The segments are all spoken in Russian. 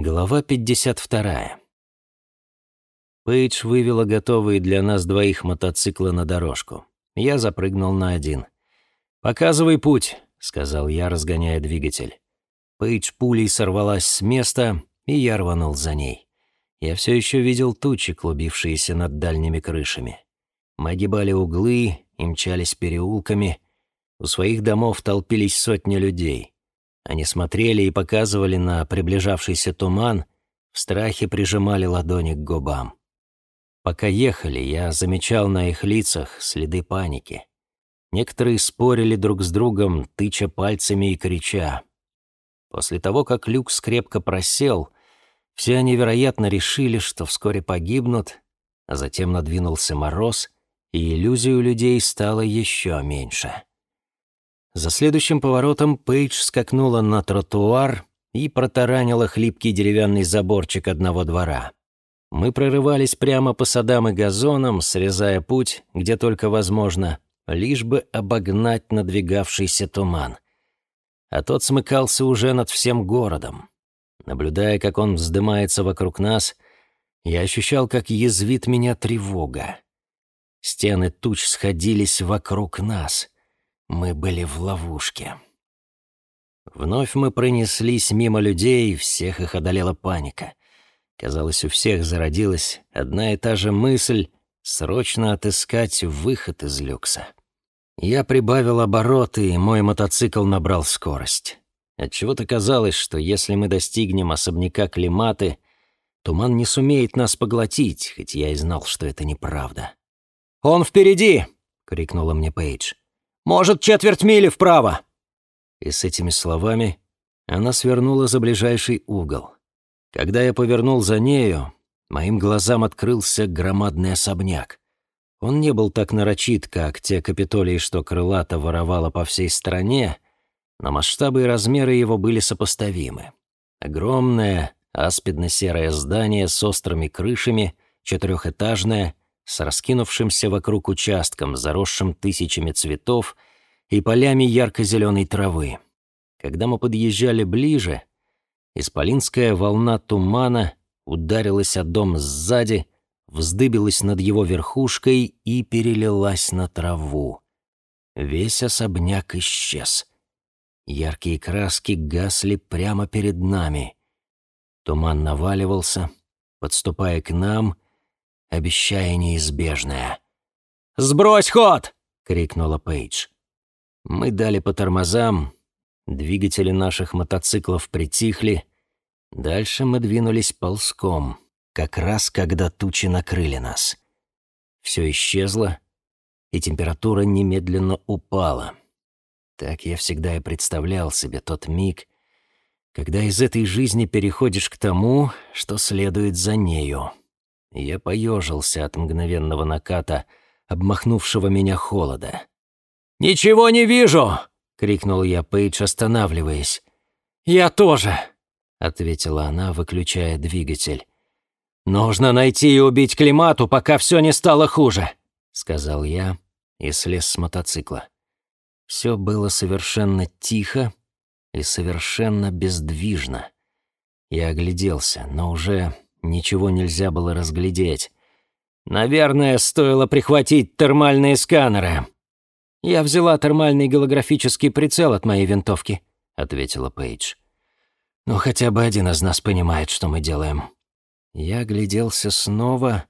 Глава 52. Пейдж вывела готовые для нас двоих мотоциклы на дорожку. Я запрыгнул на один. «Показывай путь», — сказал я, разгоняя двигатель. Пейдж пулей сорвалась с места, и я рванул за ней. Я все еще видел тучи, клубившиеся над дальними крышами. Мы огибали углы и мчались переулками. У своих домов толпились сотни людей. Они смотрели и показывали на приближавшийся туман, в страхе прижимали ладони к губам. Пока ехали, я замечал на их лицах следы паники. Некоторые спорили друг с другом, тыча пальцами и крича. После того, как люк скрепко просел, все они, вероятно, решили, что вскоре погибнут, а затем надвинулся мороз, и иллюзий у людей стало еще меньше. За следующим поворотом Пейдж скакнула на тротуар и протаранила хлипкий деревянный заборчик одного двора. Мы прорывались прямо по садам и газонам, срезая путь, где только возможно, лишь бы обогнать надвигавшийся туман. А тот смыкался уже над всем городом. Наблюдая, как он вздымается вокруг нас, я ощущал, как язвит меня тревога. Стены туч сходились вокруг нас — мы были в ловушке. Вновь мы пронеслись мимо людей, всех их одолела паника. Казалось, у всех зародилась одна и та же мысль — срочно отыскать выход из люкса. Я прибавил обороты, и мой мотоцикл набрал скорость. Отчего-то казалось, что если мы достигнем особняка Климаты, туман не сумеет нас поглотить, хоть я и знал, что это неправда. «Он впереди!» — крикнула мне Пейдж. Может, четверть мили вправо!» И с этими словами она свернула за ближайший угол. Когда я повернул за нею, моим глазам открылся громадный особняк. Он не был так нарочит, как те капитолии, что крылато воровало по всей стране, но масштабы и размеры его были сопоставимы. Огромное, аспидно-серое здание с острыми крышами, четырехэтажное, с раскинувшимся вокруг участком, заросшим тысячами цветов и полями ярко-зеленой травы. Когда мы подъезжали ближе, исполинская волна тумана ударилась о дом сзади, вздыбилась над его верхушкой и перелилась на траву. Весь особняк исчез. Яркие краски гасли прямо перед нами. Туман наваливался, подступая к нам — обещая неизбежное. «Сбрось ход!» — крикнула Пейдж. Мы дали по тормозам, двигатели наших мотоциклов притихли. Дальше мы двинулись ползком, как раз когда тучи накрыли нас. Все исчезло, и температура немедленно упала. Так я всегда и представлял себе тот миг, когда из этой жизни переходишь к тому, что следует за нею. Я поежился от мгновенного наката, обмахнувшего меня холода. «Ничего не вижу!» — крикнул я Пейдж, останавливаясь. «Я тоже!» — ответила она, выключая двигатель. «Нужно найти и убить Климату, пока все не стало хуже», — сказал я и слез с мотоцикла. Все было совершенно тихо и совершенно бездвижно. Я огляделся, но уже Ничего нельзя было разглядеть. Наверное, стоило прихватить термальные сканеры. Я взяла термальный голографический прицел от моей винтовки, ответила Пейдж. Ну хотя бы один из нас понимает, что мы делаем. Я гляделся снова,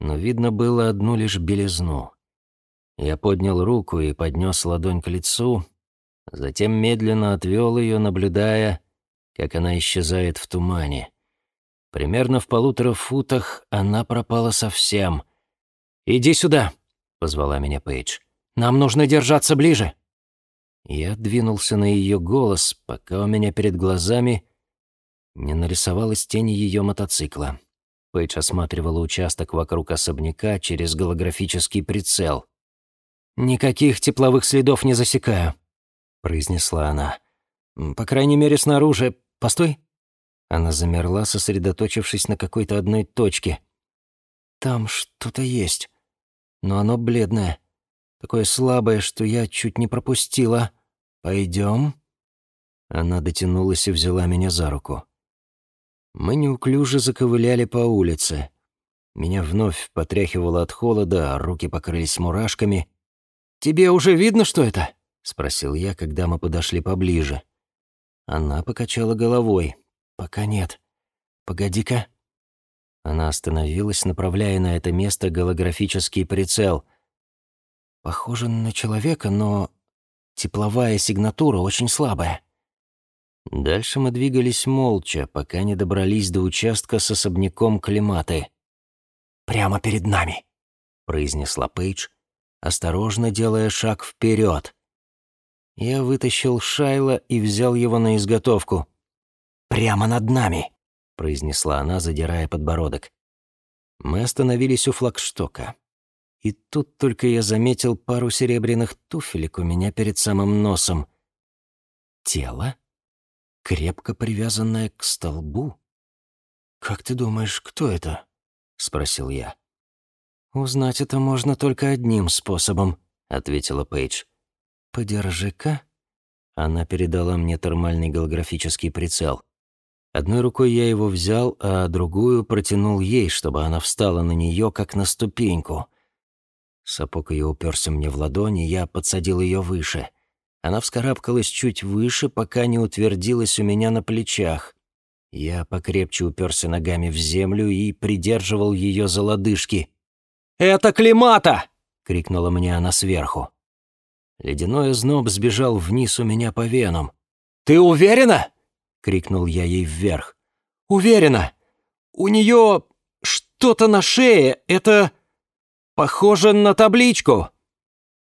но видно было одну лишь белизну. Я поднял руку и поднес ладонь к лицу, затем медленно отвел ее, наблюдая, как она исчезает в тумане. Примерно в полутора футах она пропала совсем. «Иди сюда», — позвала меня Пейдж. «Нам нужно держаться ближе». Я двинулся на ее голос, пока у меня перед глазами не нарисовалась тень ее мотоцикла. Пейдж осматривала участок вокруг особняка через голографический прицел. «Никаких тепловых следов не засекаю», — произнесла она. «По крайней мере, снаружи. Постой». Она замерла, сосредоточившись на какой-то одной точке. «Там что-то есть, но оно бледное, такое слабое, что я чуть не пропустила. Пойдем?» Она дотянулась и взяла меня за руку. Мы неуклюже заковыляли по улице. Меня вновь потряхивало от холода, а руки покрылись мурашками. «Тебе уже видно, что это?» — спросил я, когда мы подошли поближе. Она покачала головой. «Пока нет. Погоди-ка». Она остановилась, направляя на это место голографический прицел. Похоже на человека, но тепловая сигнатура очень слабая. Дальше мы двигались молча, пока не добрались до участка с особняком Климаты. «Прямо перед нами», — произнесла Пейдж, осторожно делая шаг вперед. Я вытащил Шайла и взял его на изготовку. «Прямо над нами», — произнесла она, задирая подбородок. Мы остановились у флагштока. И тут только я заметил пару серебряных туфелек у меня перед самым носом. Тело, крепко привязанное к столбу. «Как ты думаешь, кто это?» — спросил я. «Узнать это можно только одним способом», — ответила Пейдж. «Подержи-ка». Она передала мне термальный голографический прицел. Одной рукой я его взял, а другую протянул ей, чтобы она встала на нее, как на ступеньку. Сапог ее уперся мне в ладони, я подсадил ее выше. Она вскарабкалась чуть выше, пока не утвердилась у меня на плечах. Я покрепче уперся ногами в землю и придерживал ее за лодыжки. «Это климата!» — крикнула мне она сверху. Ледяной озноб сбежал вниз у меня по венам. «Ты уверена?» Крикнул я ей вверх. «Уверена! У нее что-то на шее! Это похоже на табличку!»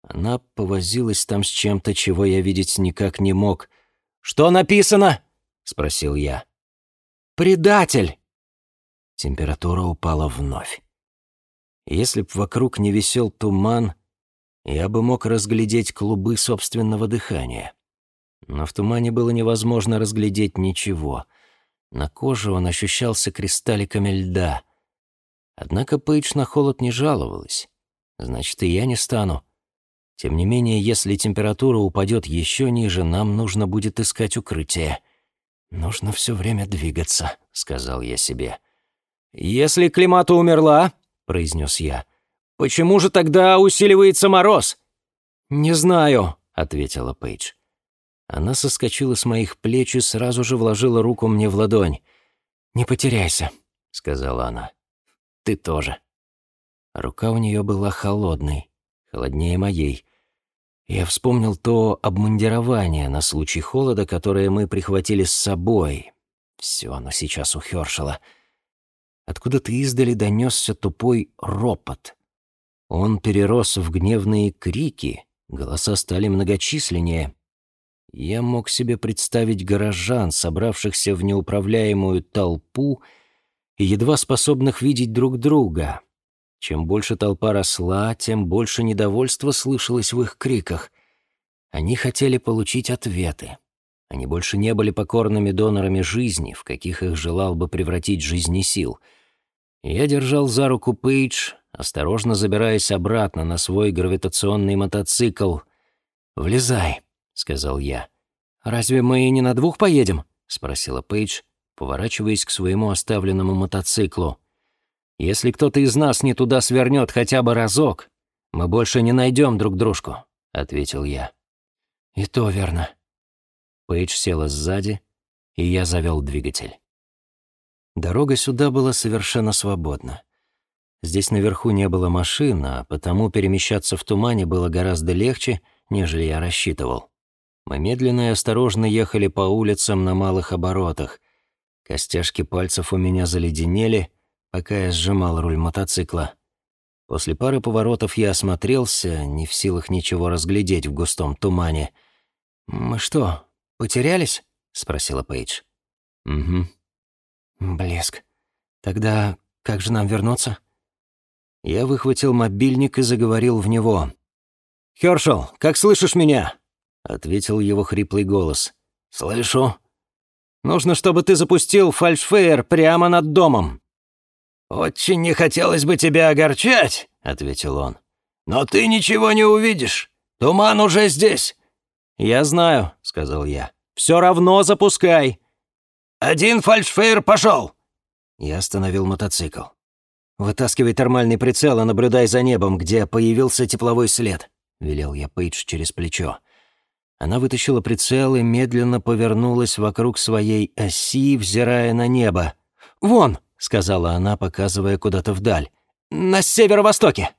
Она повозилась там с чем-то, чего я видеть никак не мог. «Что написано?» — спросил я. «Предатель!» Температура упала вновь. Если б вокруг не висел туман, я бы мог разглядеть клубы собственного дыхания но в тумане было невозможно разглядеть ничего. На коже он ощущался кристалликами льда. Однако Пейдж на холод не жаловалась. Значит, и я не стану. Тем не менее, если температура упадет еще ниже, нам нужно будет искать укрытие. «Нужно все время двигаться», — сказал я себе. «Если Климата умерла», — произнес я, — «почему же тогда усиливается мороз?» «Не знаю», — ответила Пейдж. Она соскочила с моих плеч и сразу же вложила руку мне в ладонь. «Не потеряйся», — сказала она. «Ты тоже». Рука у нее была холодной, холоднее моей. Я вспомнил то обмундирование на случай холода, которое мы прихватили с собой. Все оно сейчас у Хёршела. Откуда-то издали донесся тупой ропот. Он перерос в гневные крики, голоса стали многочисленнее. Я мог себе представить горожан, собравшихся в неуправляемую толпу и едва способных видеть друг друга. Чем больше толпа росла, тем больше недовольства слышалось в их криках. Они хотели получить ответы. Они больше не были покорными донорами жизни, в каких их желал бы превратить жизни сил. Я держал за руку Пейдж, осторожно забираясь обратно на свой гравитационный мотоцикл. «Влезай», сказал я. «Разве мы не на двух поедем?» — спросила Пейдж, поворачиваясь к своему оставленному мотоциклу. «Если кто-то из нас не туда свернет хотя бы разок, мы больше не найдем друг дружку», — ответил я. «И то верно». Пейдж села сзади, и я завел двигатель. Дорога сюда была совершенно свободна. Здесь наверху не было машин, а потому перемещаться в тумане было гораздо легче, нежели я рассчитывал. Мы медленно и осторожно ехали по улицам на малых оборотах. Костяшки пальцев у меня заледенели, пока я сжимал руль мотоцикла. После пары поворотов я осмотрелся, не в силах ничего разглядеть в густом тумане. «Мы что, потерялись?» — спросила Пейдж. «Угу». «Блеск. Тогда как же нам вернуться?» Я выхватил мобильник и заговорил в него. «Хёршел, как слышишь меня?» — ответил его хриплый голос. «Слышу. Нужно, чтобы ты запустил фальшфейер прямо над домом». «Очень не хотелось бы тебя огорчать», — ответил он. «Но ты ничего не увидишь. Туман уже здесь». «Я знаю», — сказал я. «Все равно запускай». «Один фальшфейер пошел. Я остановил мотоцикл. «Вытаскивай термальный прицел и наблюдай за небом, где появился тепловой след», — велел я Пейдж через плечо. Она вытащила прицел и медленно повернулась вокруг своей оси, взирая на небо. «Вон!» — сказала она, показывая куда-то вдаль. «На северо-востоке!»